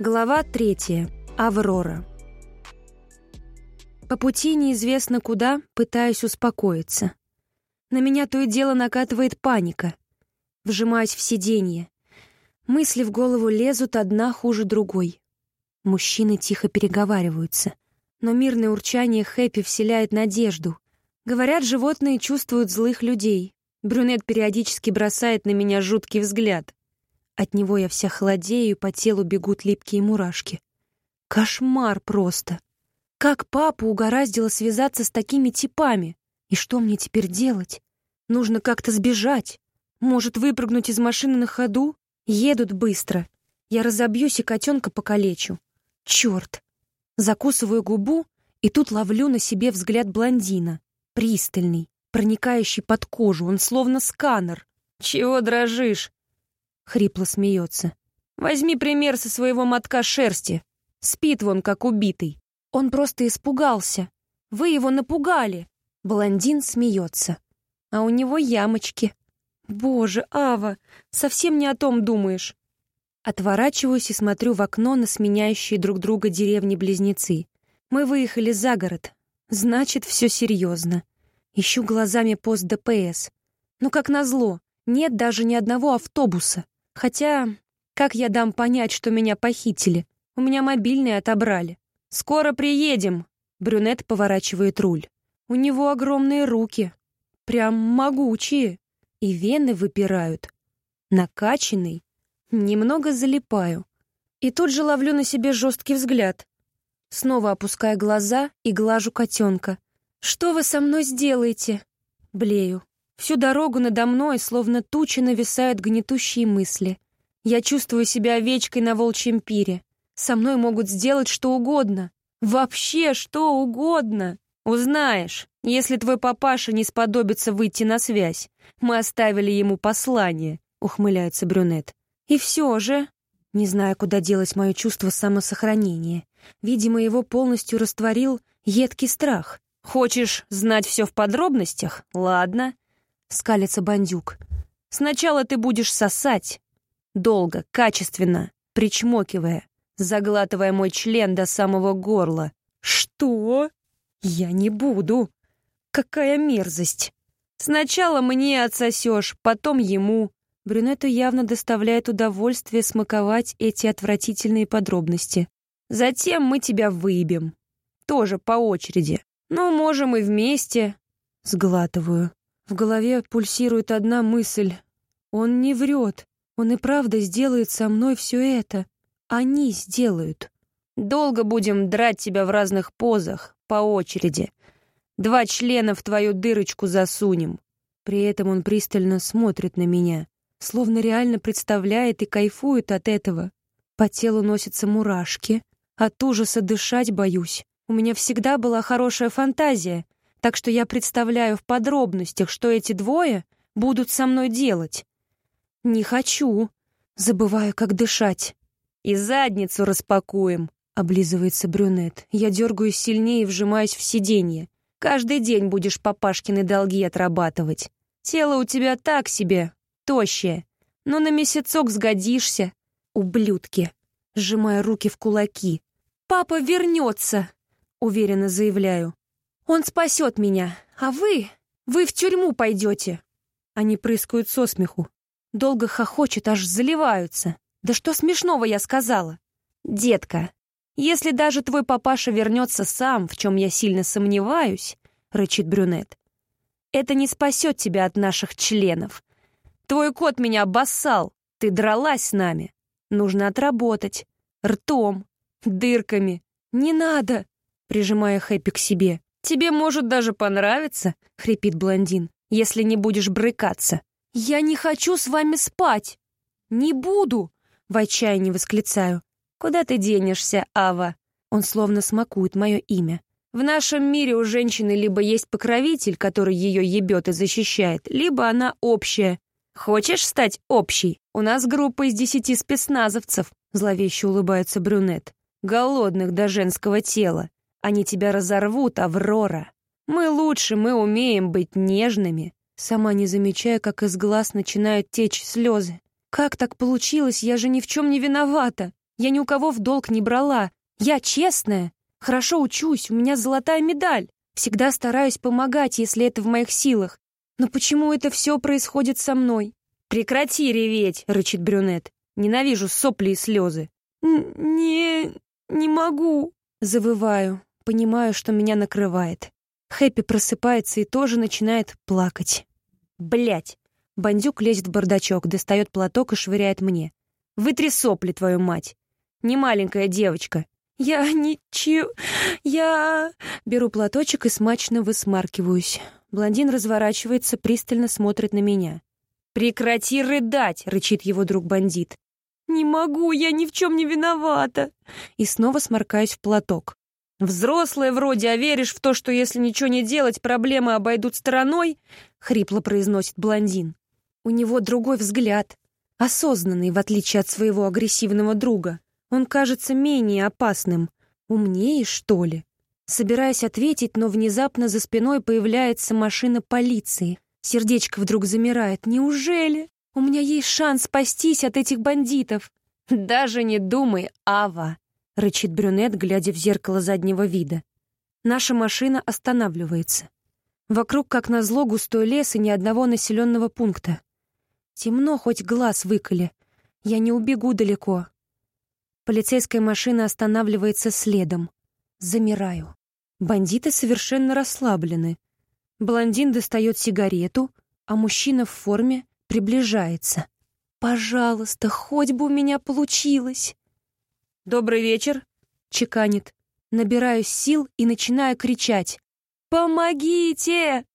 Глава третья. Аврора. По пути неизвестно куда, пытаюсь успокоиться. На меня то и дело накатывает паника. Вжимаюсь в сиденье. Мысли в голову лезут одна хуже другой. Мужчины тихо переговариваются. Но мирное урчание Хэппи вселяет надежду. Говорят, животные чувствуют злых людей. Брюнет периодически бросает на меня жуткий взгляд. От него я вся холодею, по телу бегут липкие мурашки. Кошмар просто. Как папа угораздило связаться с такими типами? И что мне теперь делать? Нужно как-то сбежать. Может, выпрыгнуть из машины на ходу? Едут быстро. Я разобьюсь и котенка покалечу. Черт! Закусываю губу, и тут ловлю на себе взгляд блондина. Пристальный, проникающий под кожу, он словно сканер. «Чего дрожишь?» Хрипло смеется. «Возьми пример со своего мотка шерсти. Спит вон, как убитый. Он просто испугался. Вы его напугали». Блондин смеется. А у него ямочки. «Боже, Ава, совсем не о том думаешь». Отворачиваюсь и смотрю в окно на сменяющие друг друга деревни-близнецы. Мы выехали за город. Значит, все серьезно. Ищу глазами пост ДПС. Но, как назло, нет даже ни одного автобуса. Хотя, как я дам понять, что меня похитили? У меня мобильный отобрали. «Скоро приедем!» Брюнет поворачивает руль. У него огромные руки. Прям могучие. И вены выпирают. Накачанный. Немного залипаю. И тут же ловлю на себе жесткий взгляд. Снова опускаю глаза и глажу котенка. «Что вы со мной сделаете?» Блею. Всю дорогу надо мной, словно тучи, нависают гнетущие мысли. Я чувствую себя овечкой на волчьем пире. Со мной могут сделать что угодно. Вообще что угодно. Узнаешь, если твой папаша не сподобится выйти на связь. Мы оставили ему послание, ухмыляется брюнет. И все же... Не знаю, куда делать мое чувство самосохранения. Видимо, его полностью растворил едкий страх. Хочешь знать все в подробностях? Ладно. — скалится бандюк. «Сначала ты будешь сосать. Долго, качественно, причмокивая, заглатывая мой член до самого горла. Что? Я не буду. Какая мерзость. Сначала мне отсосешь, потом ему. Брюнету явно доставляет удовольствие смаковать эти отвратительные подробности. Затем мы тебя выебем. Тоже по очереди. Ну, можем и вместе. Сглатываю. В голове пульсирует одна мысль. Он не врет. Он и правда сделает со мной все это. Они сделают. Долго будем драть тебя в разных позах, по очереди. Два члена в твою дырочку засунем. При этом он пристально смотрит на меня, словно реально представляет и кайфует от этого. По телу носятся мурашки. От ужаса дышать боюсь. У меня всегда была хорошая фантазия — так что я представляю в подробностях, что эти двое будут со мной делать. Не хочу. Забываю, как дышать. И задницу распакуем, облизывается брюнет. Я дергаюсь сильнее и вжимаюсь в сиденье. Каждый день будешь папашкины долги отрабатывать. Тело у тебя так себе, тощее. Но на месяцок сгодишься. Ублюдки. Сжимая руки в кулаки. «Папа вернется!» — уверенно заявляю. Он спасет меня, а вы... Вы в тюрьму пойдете!» Они прыскают со смеху. Долго хохочет, аж заливаются. «Да что смешного я сказала?» «Детка, если даже твой папаша вернется сам, в чем я сильно сомневаюсь», — рычит брюнет, «это не спасет тебя от наших членов. Твой кот меня обоссал, ты дралась с нами. Нужно отработать. Ртом, дырками. Не надо!» прижимая Хэппи к себе. «Тебе может даже понравиться», — хрипит блондин, «если не будешь брыкаться». «Я не хочу с вами спать!» «Не буду!» — в отчаянии восклицаю. «Куда ты денешься, Ава?» Он словно смакует мое имя. В нашем мире у женщины либо есть покровитель, который ее ебет и защищает, либо она общая. Хочешь стать общей? У нас группа из десяти спецназовцев, зловеще улыбается брюнет. Голодных до женского тела. Они тебя разорвут, Аврора. Мы лучше, мы умеем быть нежными. Сама не замечая, как из глаз начинают течь слезы. Как так получилось? Я же ни в чем не виновата. Я ни у кого в долг не брала. Я честная. Хорошо учусь, у меня золотая медаль. Всегда стараюсь помогать, если это в моих силах. Но почему это все происходит со мной? «Прекрати реветь!» — рычит брюнет. «Ненавижу сопли и слезы». «Не... не могу!» — завываю. Понимаю, что меня накрывает. Хэппи просыпается и тоже начинает плакать. Блять! Бандюк лезет в бардачок, достает платок и швыряет мне. «Вытри сопли, твою мать! Не маленькая девочка!» «Я ничего... Я...» Беру платочек и смачно высмаркиваюсь. Блондин разворачивается, пристально смотрит на меня. «Прекрати рыдать!» — рычит его друг-бандит. «Не могу, я ни в чем не виновата!» И снова сморкаюсь в платок. «Взрослая вроде, а веришь в то, что если ничего не делать, проблемы обойдут стороной?» — хрипло произносит блондин. У него другой взгляд, осознанный, в отличие от своего агрессивного друга. Он кажется менее опасным. Умнее, что ли? Собираясь ответить, но внезапно за спиной появляется машина полиции. Сердечко вдруг замирает. Неужели? У меня есть шанс спастись от этих бандитов. Даже не думай, Ава, рычит брюнет, глядя в зеркало заднего вида. Наша машина останавливается. Вокруг, как назло, густой лес и ни одного населенного пункта. Темно, хоть глаз выколи. Я не убегу далеко. Полицейская машина останавливается следом. Замираю. Бандиты совершенно расслаблены. Блондин достает сигарету, а мужчина в форме приближается. «Пожалуйста, хоть бы у меня получилось!» «Добрый вечер!» — чеканит. Набираю сил и начинаю кричать. «Помогите!»